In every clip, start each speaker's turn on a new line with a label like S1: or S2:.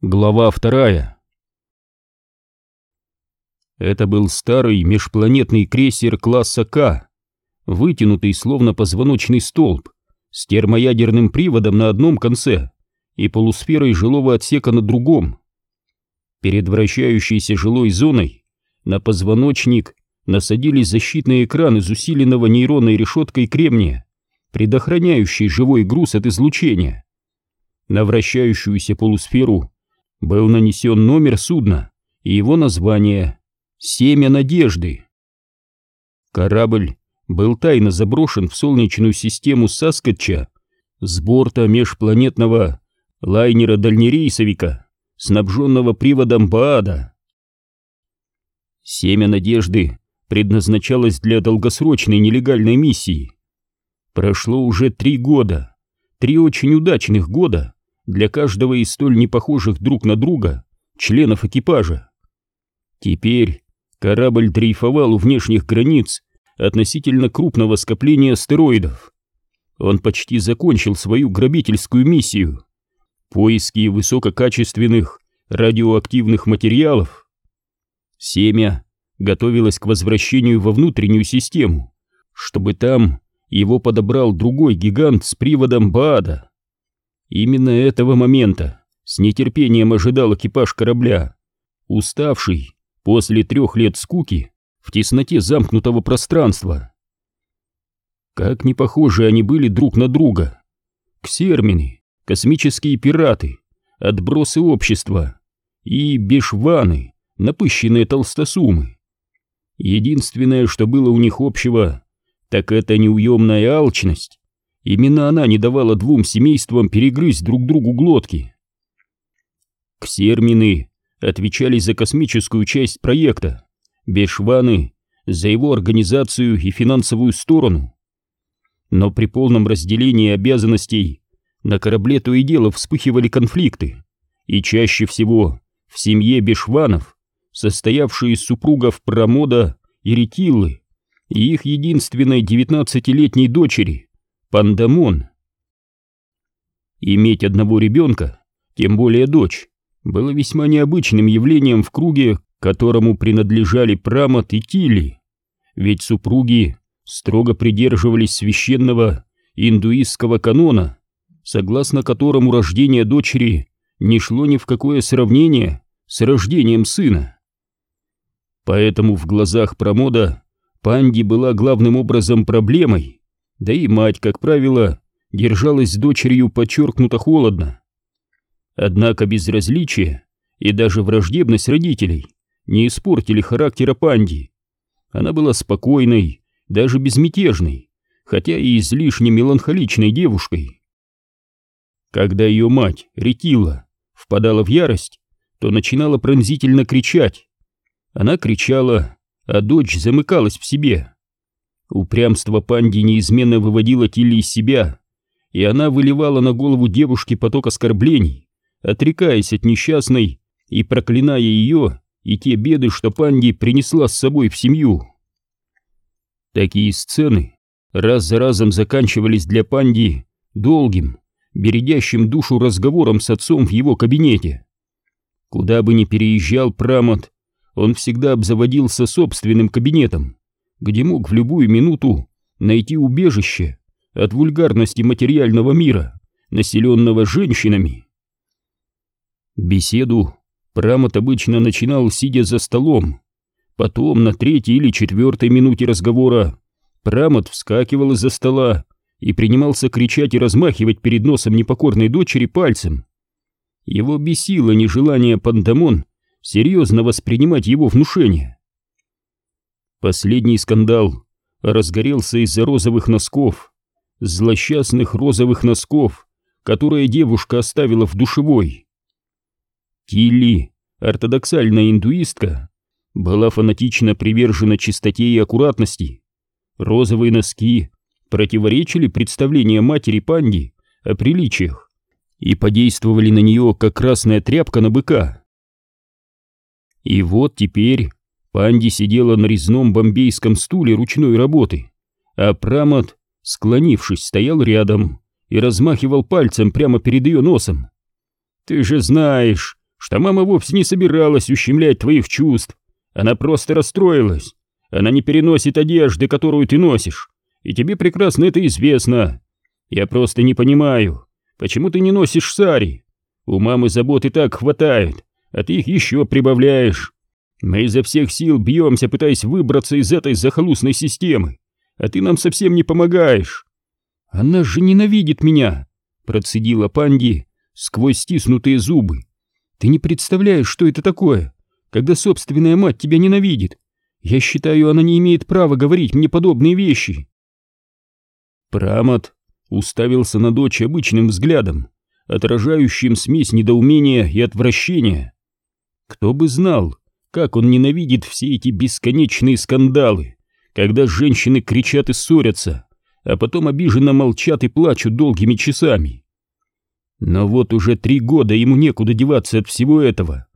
S1: Глава вторая. Это был старый межпланетный крейсер класса К, вытянутый словно позвоночный столб, с термоядерным приводом на одном конце и полусферой жилого отсека на другом. Перед вращающейся жилой зоной на позвоночник насадились защитный экран из усиленного нейронной решеткой кремния, предохраняющий живой груз от излучения. На вращающуюся полусферу был нанесен номер судна и его название «Семя надежды». Корабль был тайно заброшен в солнечную систему Саскотча с борта межпланетного лайнера-дальнерейсовика, снабженного приводом Баада. Семя надежды предназначалось для долгосрочной нелегальной миссии. Прошло уже три года, три очень удачных года, для каждого из столь непохожих друг на друга членов экипажа. Теперь корабль дрейфовал у внешних границ относительно крупного скопления астероидов. Он почти закончил свою грабительскую миссию — поиски высококачественных радиоактивных материалов. Семя готовилось к возвращению во внутреннюю систему, чтобы там его подобрал другой гигант с приводом Баада. Именно этого момента с нетерпением ожидал экипаж корабля, уставший после трех лет скуки в тесноте замкнутого пространства. Как не похожи они были друг на друга. Ксермины, космические пираты, отбросы общества и бешваны, напыщенные толстосумы. Единственное, что было у них общего, так это неуемная алчность Именно она не давала двум семействам перегрызть друг другу глотки. Ксермины отвечали за космическую часть проекта, Бешваны — за его организацию и финансовую сторону. Но при полном разделении обязанностей на корабле то и дело вспыхивали конфликты, и чаще всего в семье Бешванов, состоявшей из супругов Промода и Ретиллы, и их единственной девятнадцатилетней дочери — Пандамон. Иметь одного ребенка, тем более дочь, было весьма необычным явлением в круге, которому принадлежали Прамат и Тили, ведь супруги строго придерживались священного индуистского канона, согласно которому рождение дочери не шло ни в какое сравнение с рождением сына. Поэтому в глазах Промода Панди была главным образом проблемой, да и мать, как правило, держалась с дочерью подчеркнуто холодно. Однако безразличие и даже враждебность родителей не испортили характера Панди. Она была спокойной, даже безмятежной, хотя и излишне меланхоличной девушкой. Когда ее мать, Ретила, впадала в ярость, то начинала пронзительно кричать. Она кричала, а дочь замыкалась в себе. Упрямство панди неизменно выводило Тилли из себя, и она выливала на голову девушки поток оскорблений, отрекаясь от несчастной и проклиная ее и те беды, что панди принесла с собой в семью. Такие сцены раз за разом заканчивались для панди долгим, бередящим душу разговором с отцом в его кабинете. Куда бы ни переезжал Прамот, он всегда обзаводился собственным кабинетом, где мог в любую минуту найти убежище от вульгарности материального мира, населенного женщинами. Беседу Прамот обычно начинал, сидя за столом. Потом, на третьей или четвертой минуте разговора, Прамот вскакивал из-за стола и принимался кричать и размахивать перед носом непокорной дочери пальцем. Его бесило нежелание Пандамон серьезно воспринимать его внушение. Последний скандал разгорелся из-за розовых носков, злосчастных розовых носков, которые девушка оставила в душевой. Тилли, ортодоксальная индуистка, была фанатично привержена чистоте и аккуратности. Розовые носки противоречили представлениям матери Панди о приличиях и подействовали на нее, как красная тряпка на быка. И вот теперь Панди сидела на резном бомбейском стуле ручной работы, а Прамот, склонившись, стоял рядом и размахивал пальцем прямо перед ее носом. «Ты же знаешь, что мама вовсе не собиралась ущемлять твоих чувств. Она просто расстроилась. Она не переносит одежды, которую ты носишь, и тебе прекрасно это известно. Я просто не понимаю, почему ты не носишь сари? У мамы заботы так хватает, а ты их еще прибавляешь. Мы изо всех сил бьемся, пытаясь выбраться из этой захолустной системы, а ты нам совсем не помогаешь. Она же ненавидит меня, процедила Панди сквозь стиснутые зубы. Ты не представляешь, что это такое, когда собственная мать тебя ненавидит. Я считаю, она не имеет права говорить мне подобные вещи. Прамат уставился на дочь обычным взглядом, отражающим смесь недоумения и отвращения. Кто бы знал, как он ненавидит все эти бесконечные скандалы, когда женщины кричат и ссорятся, а потом обиженно молчат и плачут долгими часами. Но вот уже три года ему некуда деваться от всего этого.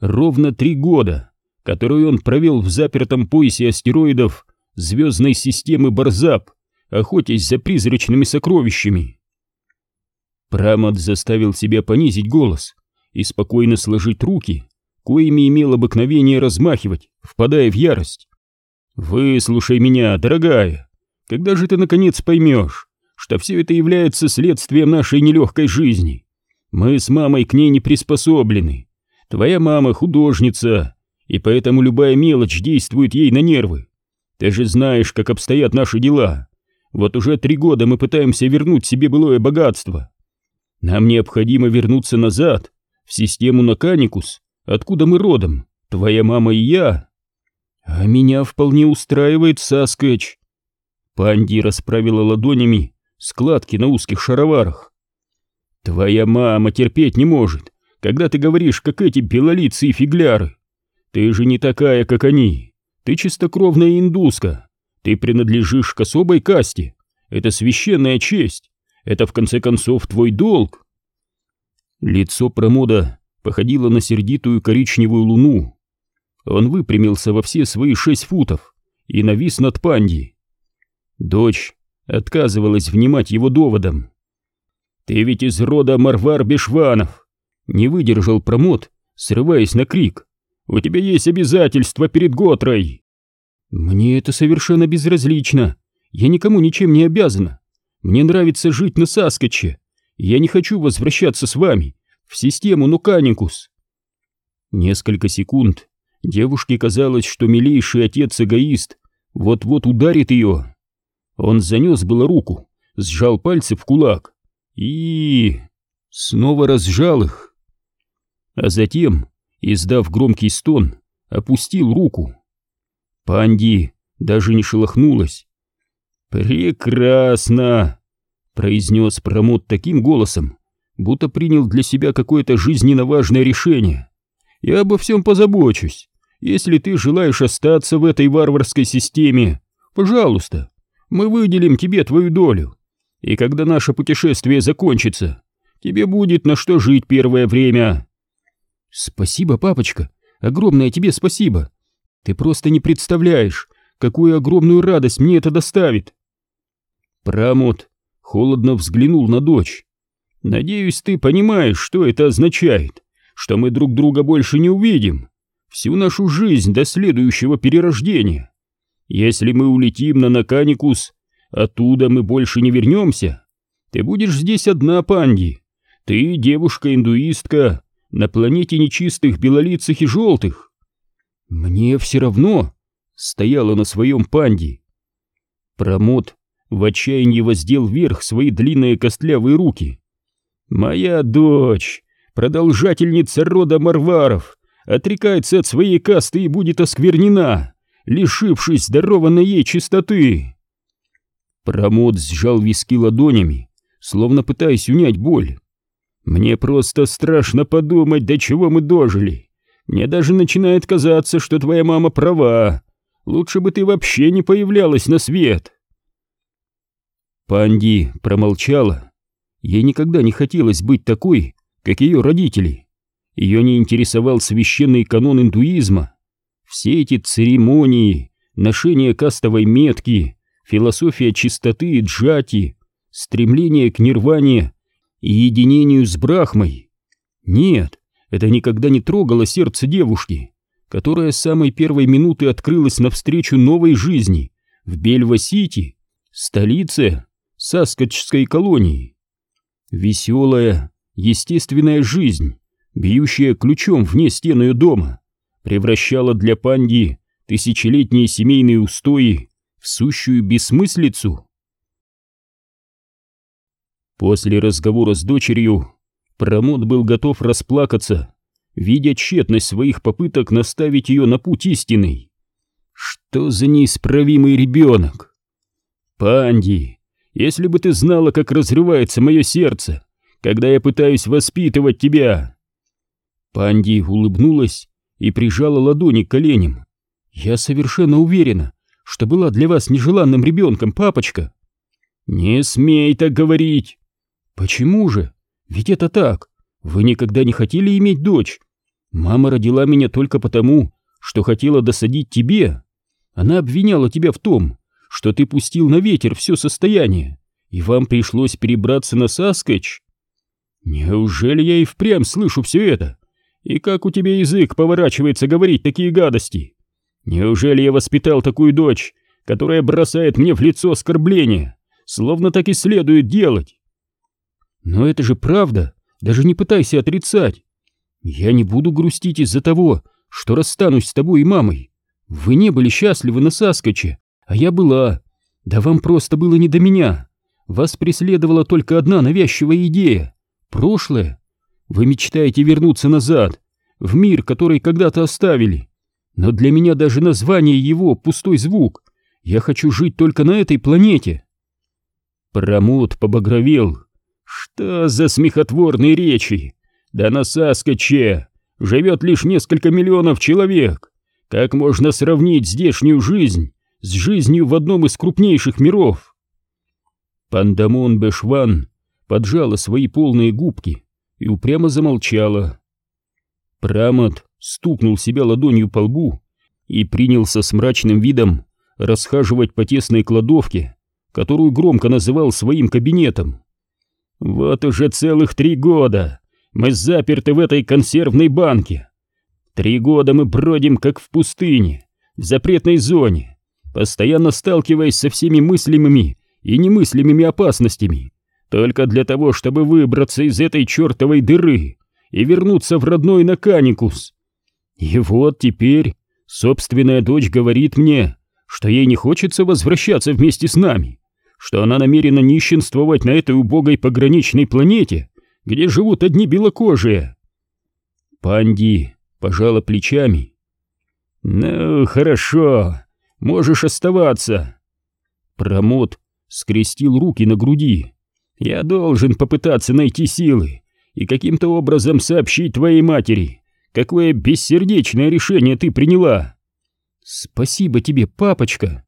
S1: Ровно три года, которые он провел в запертом поясе астероидов звездной системы Барзап, охотясь за призрачными сокровищами. Прамат заставил себя понизить голос и спокойно сложить руки, коими имел обыкновение размахивать, впадая в ярость. «Выслушай меня, дорогая, когда же ты наконец поймешь, что все это является следствием нашей нелегкой жизни? Мы с мамой к ней не приспособлены. Твоя мама художница, и поэтому любая мелочь действует ей на нервы. Ты же знаешь, как обстоят наши дела. Вот уже три года мы пытаемся вернуть себе былое богатство. Нам необходимо вернуться назад, в систему Наканикус, откуда мы родом, твоя мама и я. А меня вполне устраивает Саскэч. Панди расправила ладонями складки на узких шароварах. Твоя мама терпеть не может, когда ты говоришь, как эти белолицые фигляры. Ты же не такая, как они. Ты чистокровная индуска. Ты принадлежишь к особой касте. Это священная честь. Это, в конце концов, твой долг. Лицо промода походило на сердитую коричневую луну. Он выпрямился во все свои шесть футов и навис над панди. Дочь отказывалась внимать его доводам. «Ты ведь из рода Марвар-Бешванов!» Не выдержал промот, срываясь на крик. «У тебя есть обязательства перед Готрой!» «Мне это совершенно безразлично. Я никому ничем не обязана. Мне нравится жить на Саскоче. Я не хочу возвращаться с вами в систему Нуканикус». Несколько секунд девушке казалось, что милейший отец-эгоист вот-вот ударит ее. Он занес было руку, сжал пальцы в кулак и... снова разжал их. А затем, издав громкий стон, опустил руку. Панди даже не шелохнулась. «Прекрасно!» — произнес Промот таким голосом, будто принял для себя какое-то жизненно важное решение. «Я обо всем позабочусь. Если ты желаешь остаться в этой варварской системе, пожалуйста, мы выделим тебе твою долю. И когда наше путешествие закончится, тебе будет на что жить первое время». «Спасибо, папочка, огромное тебе спасибо. Ты просто не представляешь, какую огромную радость мне это доставит. Прамот холодно взглянул на дочь. Надеюсь, ты понимаешь, что это означает, что мы друг друга больше не увидим всю нашу жизнь до следующего перерождения. Если мы улетим на Наканикус, оттуда мы больше не вернемся. Ты будешь здесь одна, Панди. Ты девушка-индуистка на планете нечистых белолицых и желтых. «Мне все равно!» — стояла на своем панде. Промот в отчаянии воздел вверх свои длинные костлявые руки. «Моя дочь, продолжательница рода Марваров, отрекается от своей касты и будет осквернена, лишившись дарованной ей чистоты!» Промот сжал виски ладонями, словно пытаясь унять боль. «Мне просто страшно подумать, до чего мы дожили!» Мне даже начинает казаться, что твоя мама права. Лучше бы ты вообще не появлялась на свет. Панди промолчала. Ей никогда не хотелось быть такой, как ее родители. Ее не интересовал священный канон индуизма. Все эти церемонии, ношение кастовой метки, философия чистоты и джати, стремление к нирване и единению с Брахмой. Нет, это никогда не трогало сердце девушки, которая с самой первой минуты открылась навстречу новой жизни в Бельва-Сити, столице Саскотчской колонии. Веселая, естественная жизнь, бьющая ключом вне стен ее дома, превращала для Панди тысячелетние семейные устои в сущую бессмыслицу. После разговора с дочерью Промот был готов расплакаться, видя тщетность своих попыток наставить ее на путь истинный. Что за неисправимый ребенок? Панди, если бы ты знала, как разрывается мое сердце, когда я пытаюсь воспитывать тебя. Панди улыбнулась и прижала ладони к коленям. Я совершенно уверена, что была для вас нежеланным ребенком, папочка. Не смей так говорить. Почему же? Ведь это так. Вы никогда не хотели иметь дочь. Мама родила меня только потому, что хотела досадить тебе. Она обвиняла тебя в том, что ты пустил на ветер все состояние, и вам пришлось перебраться на Саскач. Неужели я и впрямь слышу все это? И как у тебя язык поворачивается говорить такие гадости? Неужели я воспитал такую дочь, которая бросает мне в лицо оскорбления, словно так и следует делать? Но это же правда, даже не пытайся отрицать. Я не буду грустить из-за того, что расстанусь с тобой и мамой. Вы не были счастливы на Саскоче, а я была. Да вам просто было не до меня. Вас преследовала только одна навязчивая идея — прошлое. Вы мечтаете вернуться назад, в мир, который когда-то оставили. Но для меня даже название его — пустой звук. Я хочу жить только на этой планете. Промот побагровел. Что за смехотворные речи? Да на Саскоче живет лишь несколько миллионов человек. Как можно сравнить здешнюю жизнь с жизнью в одном из крупнейших миров? Пандамон Бешван поджала свои полные губки и упрямо замолчала. Прамот стукнул себя ладонью по лбу и принялся с мрачным видом расхаживать по тесной кладовке, которую громко называл своим кабинетом. «Вот уже целых три года мы заперты в этой консервной банке. Три года мы бродим как в пустыне, в запретной зоне, постоянно сталкиваясь со всеми мыслимыми и немыслимыми опасностями, только для того, чтобы выбраться из этой чертовой дыры и вернуться в родной Наканикус. И вот теперь собственная дочь говорит мне, что ей не хочется возвращаться вместе с нами, что она намерена нищенствовать на этой убогой пограничной планете, где живут одни белокожие. Панди пожала плечами. «Ну, хорошо, можешь оставаться». Промот скрестил руки на груди. «Я должен попытаться найти силы и каким-то образом сообщить твоей матери, какое бессердечное решение ты приняла». «Спасибо тебе, папочка!»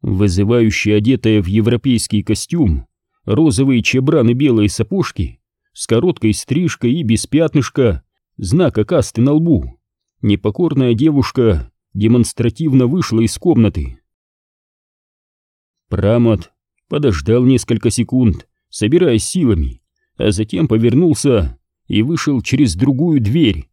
S1: Вызывающая одетая в европейский костюм, розовые чебраны белые сапожки, с короткой стрижкой и без пятнышка, знака касты на лбу, непокорная девушка демонстративно вышла из комнаты. Прамот подождал несколько секунд, собираясь силами, а затем повернулся и вышел через другую дверь,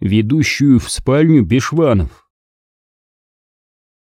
S1: ведущую в спальню Бешванов.